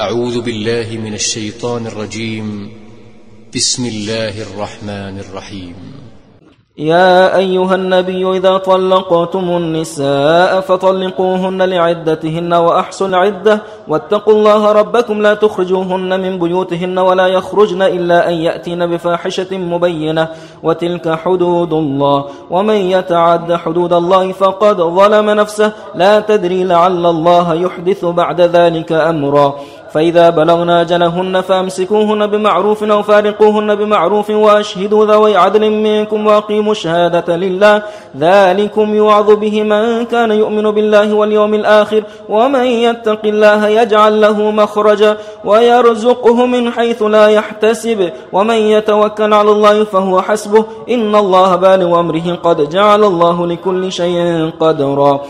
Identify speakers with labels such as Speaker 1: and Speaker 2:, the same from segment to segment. Speaker 1: أعوذ بالله من الشيطان الرجيم بسم الله الرحمن الرحيم يا أيها النبي إذا طلقتم النساء فطلقوهن لعدتهن وأحسوا العدة واتقوا الله ربكم لا تخرجوهن من بيوتهن ولا يخرجن إلا أن يأتين بفاحشة مبينة وتلك حدود الله ومن يتعد حدود الله فقد ظلم نفسه لا تدري لعل الله يحدث بعد ذلك أمرا فإذا بلغنا أجلهن فأمسكوهن بمعروف أو فارقوهن بمعروف وأشهدوا ذوي عدل منكم وأقيموا الشهادة لله ذلكم يوعظ به من كان يؤمن بالله واليوم الآخر ومن يتق الله يجعل له مخرجا ويرزقه من حيث لا يحتسب ومن يتوكل على الله فهو حسبه إن الله بالغ أمره قد جعل الله لكل شيء قدرا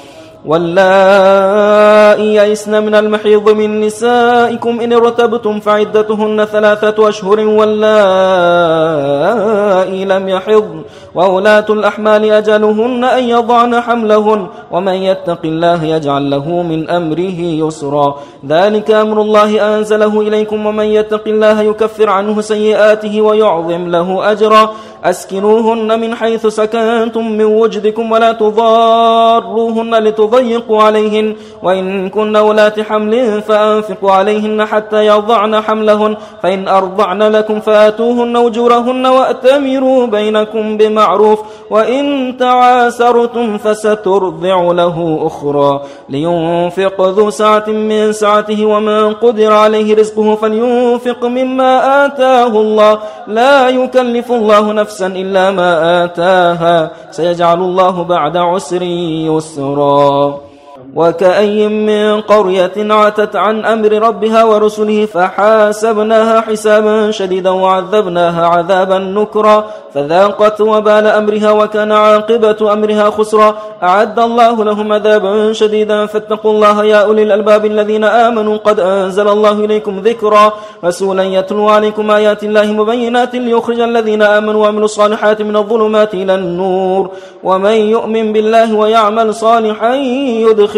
Speaker 1: واللائي يئسن من المحيض من نسائكم إن ارتبتم فعدتهن ثلاثة أشهر واللائي لم يحضن وأولاة الأحمال أجلهن أن يضعن حملهن ومن يتق الله يجعل له من أمره يسرا ذلك أمر الله أنزله إليكم ومن يتق الله يكفر عنه سيئاته ويعظم له أجرا أسكنوهن من حيث سكنتم من وجدكم ولا تضاروهن لتضيقوا عليهن وإن كن أولات حمل فأنفقوا عليهن حتى يضعن حملهن فإن أرضعن لكم فآتوهن أجورهن وأتمروا بينكم بمعروف وإن تعاسرتم فسترضع له أخرى لينفق ذو سعة من سعته ومن قدر عليه رزقه فلينفق مما آتاه الله لا يكلف الله نفسه نفسا إلا ما آتاها سيجعل الله بعد عسر يسرا وكأي من قرية عتت عن أمر ربها ورسله فحاسبناها حسابا شديدا وعذبناها عذابا نكرا فذاقت وبال أمرها وكان عاقبة أمرها خسرا أعد الله لهم عذابا شديدا فاتقوا الله يا أولي الألباب الذين آمنوا قد أنزل الله إليكم ذكرا رسولا يتلو عليكم آيات الله مبينات ليخرج الذين آمنوا وعملوا الصالحات من الظلمات إلى النور ومن يؤمن بالله ويعمل صالحا يدخل